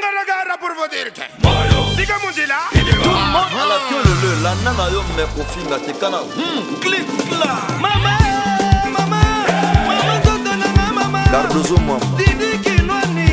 ngaragara pour vous dire que sika mundila tumala tyololo landa na yo me kofinga te kana klikla hmm, mama mama mama nzoto nanga mama gardozo mama didikinwani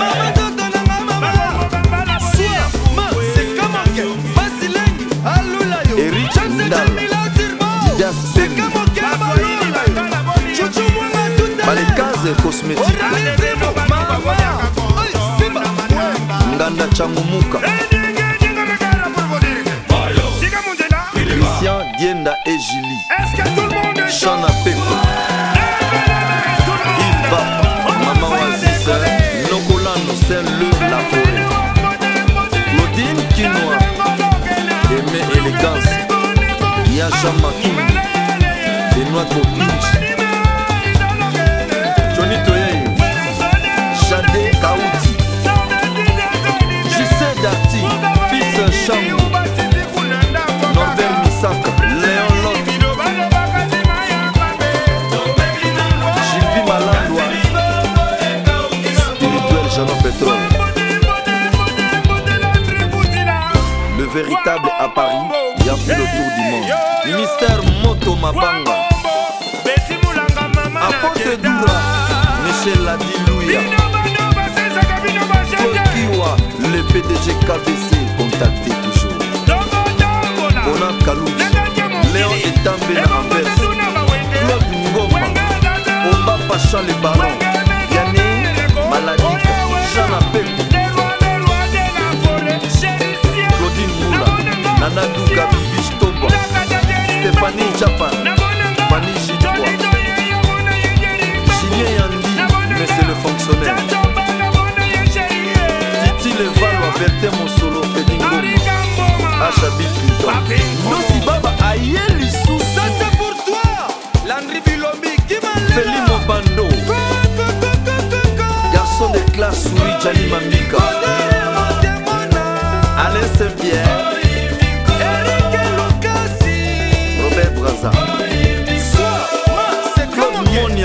mama nzoto nanga mama sua masikamoke basilengi alula yo erichamilatirbo sikamoke balekaze cosmétique nganda changu muka Christian Dienda et Julie Chana Peko Yves Papa Maman Oasis Nokolano Saint-Leu La Forêt Claudine Kinoa Aimé Élégance Yajama véritable à Paris, il y a fait le tour du monde. Mister Moto Mabanga. Porte Doura, Michel Adilouia. Kokiwa, le PDG KBC, contacté toujours. Bona Kalouj, Léon et en baisse. Claude Ngoma, Omba Pacha les Baron. naduka bistoba stefani japan mani jidwa chimie yandi mais c'est le fonctionnaire titi levalo bertin mosolo edingoma ashabi pluton nosi baba aye lisusu feli mobando garçon de classe souris jani mambika alain saint-pierre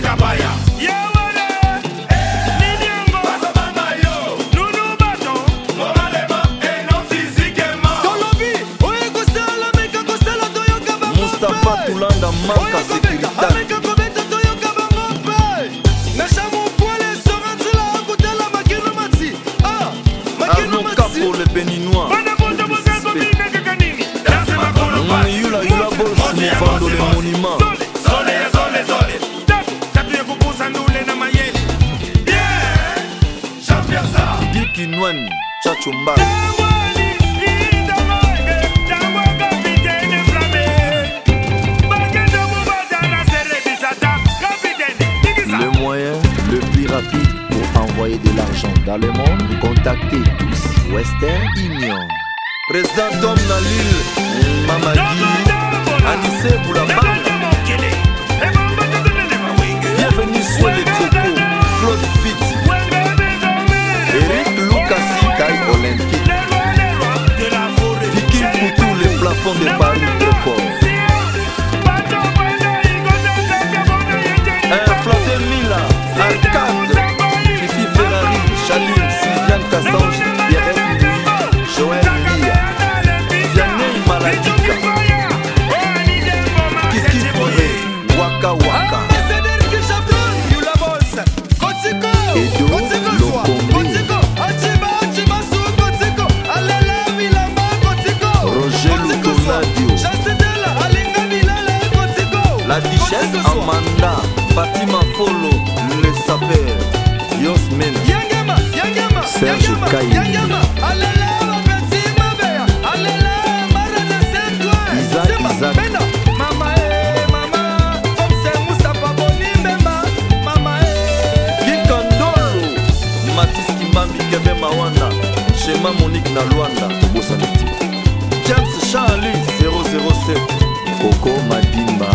kabaya yewele nini yango bazabanga yo nunu bato mobalema eno fizikema tolobi oyo kosala meka kosala toyoka bango mustapha tulanda manka sekuritate ah, le béninois yula yula bols mofando le monima Le moyen le plus rapide pour envoyer de l'argent dans le monde, contactez tous Western Union. Président Tom radio la duchesse amanda fatima folo le saper yosmen serge kayi isaac isaac mama eh, eh. monique na lwanda tobosani te James Charlie 007 Coco Madimba